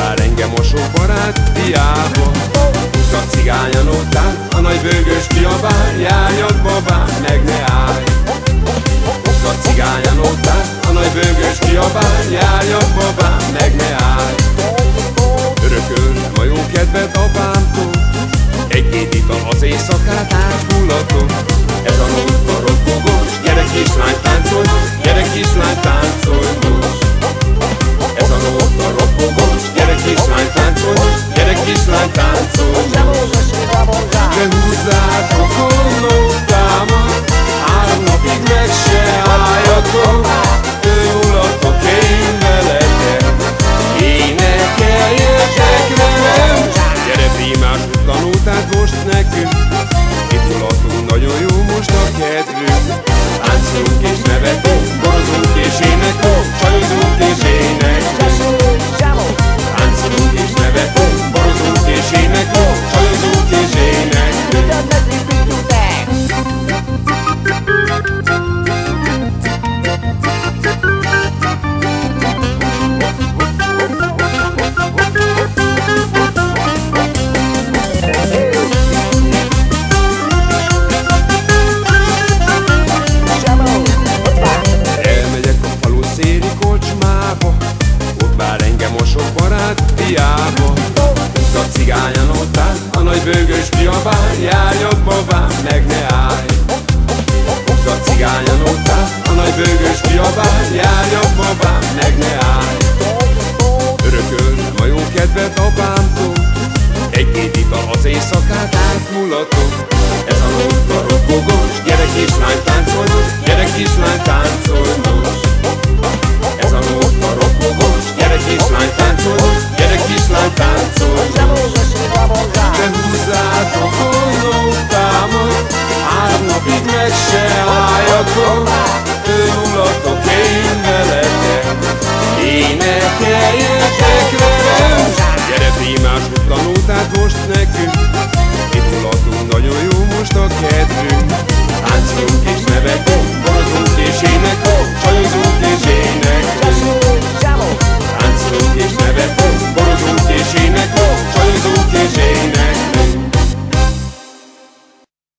vár engem sok barát diába. A cigányan után A nagy bőgős Bőgős kiabál Járjad babám, meg ne állj nagyon jó most a kedvünk. Táncolunk és nevetünk, barát diába Húz a cigányan után A nagy bőgős kiabál Járjad babám, meg ne állj. A cigányan után A nagy bőgős kiabál Járjad babám, meg ne állj. Örököltem a jó kedvet apámtól Egy-két az éjszakát átmulatom. Ez a nóta álljatok Ő ulatok én veletek. Énekeljetek velem. Gyere prímás tanultát most nekünk